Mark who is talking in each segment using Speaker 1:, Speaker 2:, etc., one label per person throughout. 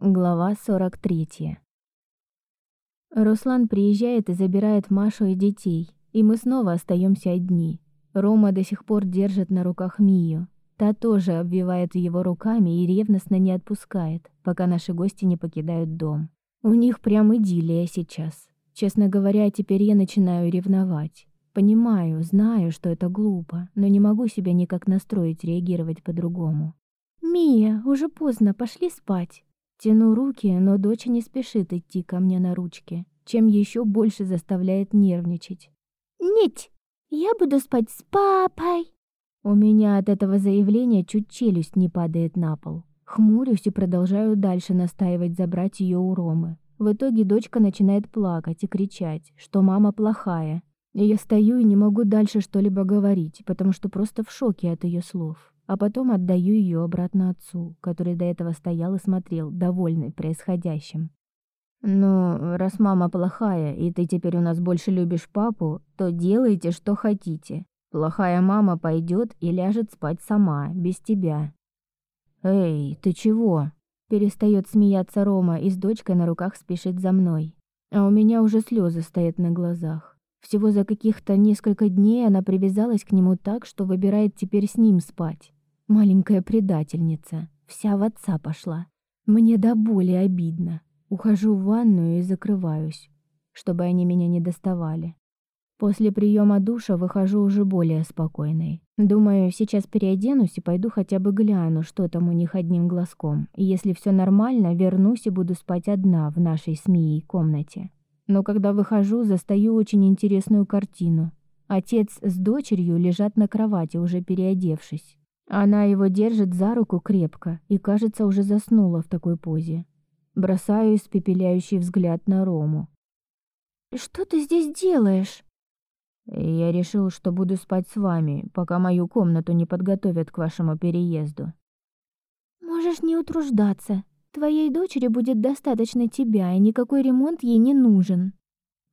Speaker 1: Глава 43. Руслан приезжает и забирает Машу и детей, и мы снова остаемся одни. Рома до сих пор держит на руках Мию. Та тоже обвивает его руками и ревностно не отпускает, пока наши гости не покидают дом. У них прям идиллия сейчас. Честно говоря, теперь я начинаю ревновать. Понимаю, знаю, что это глупо, но не могу себя никак настроить реагировать по-другому. «Мия, уже поздно, пошли спать». Тяну руки, но дочь не спешит идти ко мне на ручки, чем еще больше заставляет нервничать.
Speaker 2: «Нет, я буду спать с папой».
Speaker 1: У меня от этого заявления чуть челюсть не падает на пол. Хмурюсь и продолжаю дальше настаивать забрать ее у Ромы. В итоге дочка начинает плакать и кричать, что мама плохая. И я стою и не могу дальше что-либо говорить, потому что просто в шоке от ее слов а потом отдаю ее обратно отцу, который до этого стоял и смотрел, довольный происходящим. «Ну, раз мама плохая, и ты теперь у нас больше любишь папу, то делайте, что хотите. Плохая мама пойдет и ляжет спать сама, без тебя». «Эй, ты чего?» Перестает смеяться Рома и с дочкой на руках спешит за мной. А у меня уже слезы стоят на глазах. Всего за каких-то несколько дней она привязалась к нему так, что выбирает теперь с ним спать. Маленькая предательница, вся в отца пошла. Мне до боли обидно. Ухожу в ванную и закрываюсь, чтобы они меня не доставали. После приема душа выхожу уже более спокойной. Думаю, сейчас переоденусь и пойду хотя бы гляну, что там у них одним глазком. И если все нормально, вернусь и буду спать одна в нашей с комнате но когда выхожу, застаю очень интересную картину. Отец с дочерью лежат на кровати, уже переодевшись. Она его держит за руку крепко и, кажется, уже заснула в такой позе. Бросаю испепеляющий взгляд на Рому.
Speaker 2: «Что ты здесь делаешь?»
Speaker 1: «Я решил, что буду спать с вами, пока мою комнату не подготовят к вашему переезду».
Speaker 2: «Можешь не утруждаться. Твоей дочери будет достаточно тебя, и никакой ремонт ей не нужен.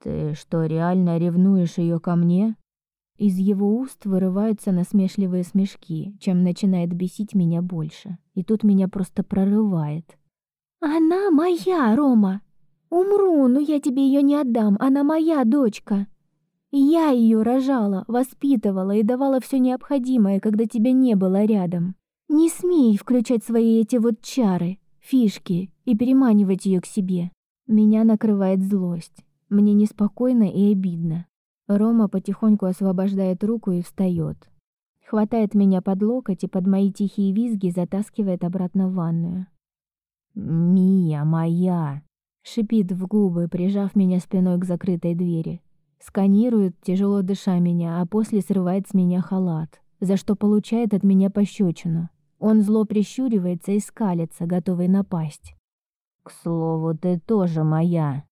Speaker 1: Ты что, реально ревнуешь ее ко мне? Из его уст вырываются насмешливые смешки, чем начинает бесить меня больше. И тут меня просто прорывает.
Speaker 2: Она моя, Рома. Умру, но я тебе ее не отдам. Она моя дочка. Я ее рожала, воспитывала и давала все необходимое, когда тебя не было рядом. Не смей включать свои эти вот чары фишки и переманивать ее к себе. Меня накрывает злость. Мне неспокойно и обидно. Рома потихоньку освобождает руку и встает. Хватает меня под локоть и под мои тихие визги затаскивает обратно в ванную. «Мия моя!» — шипит в губы, прижав меня спиной к закрытой двери. Сканирует, тяжело дыша меня, а после срывает с меня халат, за что получает от меня пощечину. Он зло прищуривается и скалится, готовый напасть. «К слову, ты тоже моя!»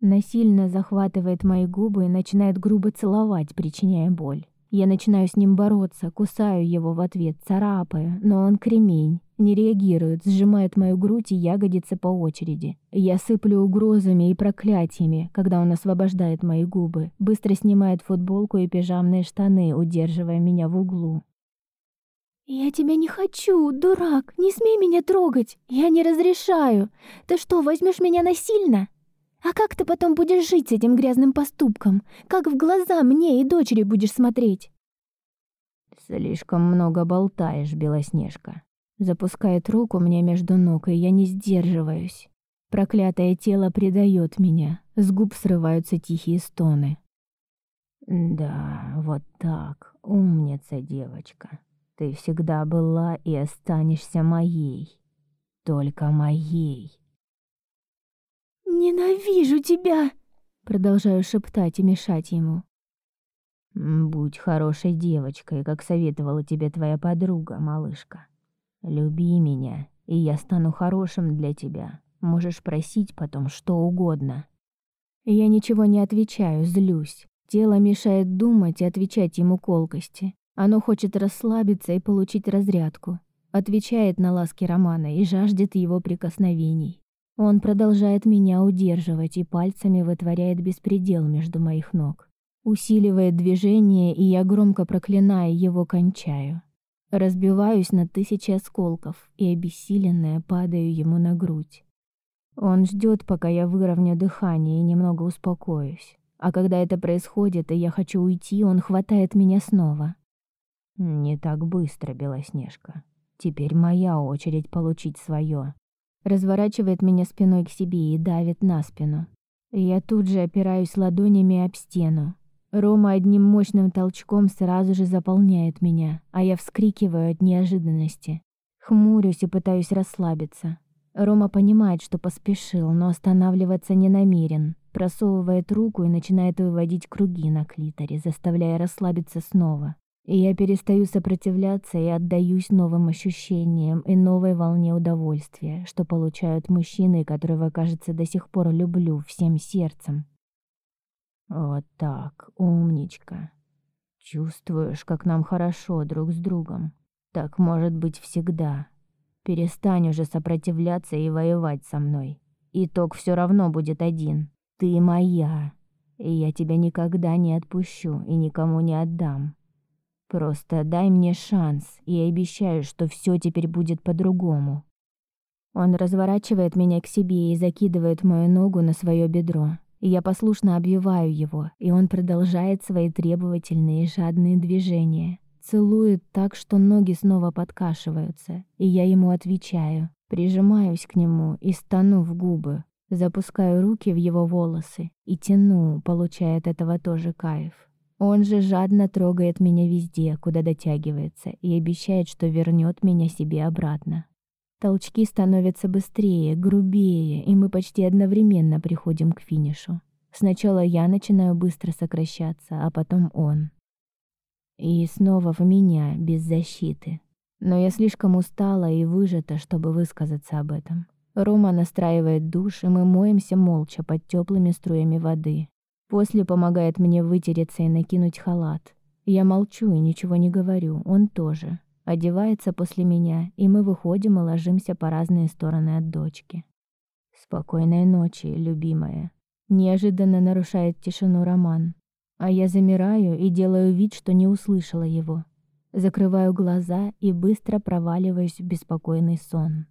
Speaker 2: Насильно захватывает мои губы и начинает грубо целовать, причиняя боль. Я начинаю с ним бороться, кусаю его в ответ, царапаю, но он кремень, не реагирует, сжимает мою грудь и ягодицы по очереди. Я сыплю угрозами и проклятиями, когда он освобождает мои губы, быстро снимает футболку и пижамные штаны, удерживая меня в углу. «Я тебя не хочу, дурак! Не смей меня трогать! Я не разрешаю! Ты что, возьмешь меня насильно? А как ты потом будешь жить с этим грязным поступком? Как в глаза мне и дочери будешь смотреть?»
Speaker 1: «Слишком много болтаешь, Белоснежка». Запускает руку мне между ног, и я не сдерживаюсь. Проклятое тело предает меня, с губ срываются тихие стоны. «Да, вот так, умница девочка». Ты всегда была и останешься моей. Только моей.
Speaker 2: «Ненавижу тебя!» Продолжаю шептать и мешать ему.
Speaker 1: «Будь хорошей девочкой, как советовала тебе твоя подруга, малышка. Люби меня, и я стану хорошим для тебя. Можешь просить потом что угодно». Я ничего не отвечаю, злюсь. Тело мешает думать и отвечать ему колкости. Оно хочет расслабиться и получить разрядку. Отвечает на ласки Романа и жаждет его прикосновений. Он продолжает меня удерживать и пальцами вытворяет беспредел между моих ног. Усиливает движение, и я громко проклиная его кончаю. Разбиваюсь на тысячи осколков и обессиленная падаю ему на грудь. Он ждет, пока я выровню дыхание и немного успокоюсь. А когда это происходит, и я хочу уйти, он хватает меня снова. Не так быстро, Белоснежка. Теперь моя очередь получить свое. Разворачивает меня спиной к себе и давит на спину. Я тут же опираюсь ладонями об стену. Рома одним мощным толчком сразу же заполняет меня, а я вскрикиваю от неожиданности. Хмурюсь и пытаюсь расслабиться. Рома понимает, что поспешил, но останавливаться не намерен. Просовывает руку и начинает выводить круги на клиторе, заставляя расслабиться снова. И я перестаю сопротивляться и отдаюсь новым ощущениям и новой волне удовольствия, что получают мужчины, которого, кажется, до сих пор люблю всем сердцем. Вот так, умничка. Чувствуешь, как нам хорошо друг с другом. Так может быть всегда. Перестань уже сопротивляться и воевать со мной. Итог все равно будет один. Ты моя. И я тебя никогда не отпущу и никому не отдам. Просто дай мне шанс, и обещаю, что все теперь будет по-другому. Он разворачивает меня к себе и закидывает мою ногу на свое бедро. Я послушно обвиваю его, и он продолжает свои требовательные и жадные движения. Целует так, что ноги снова подкашиваются, и я ему отвечаю. Прижимаюсь к нему и стану в губы. Запускаю руки в его волосы и тяну, получая от этого тоже кайф. Он же жадно трогает меня везде, куда дотягивается, и обещает, что вернет меня себе обратно. Толчки становятся быстрее, грубее, и мы почти одновременно приходим к финишу. Сначала я начинаю быстро сокращаться, а потом он. И снова в меня, без защиты. Но я слишком устала и выжата, чтобы высказаться об этом. Рома настраивает душ, и мы моемся молча под теплыми струями воды. После помогает мне вытереться и накинуть халат. Я молчу и ничего не говорю, он тоже. Одевается после меня, и мы выходим и ложимся по разные стороны от дочки. Спокойной ночи, любимая. Неожиданно нарушает тишину Роман. А я замираю и делаю вид, что не услышала его. Закрываю глаза и быстро проваливаюсь в беспокойный сон.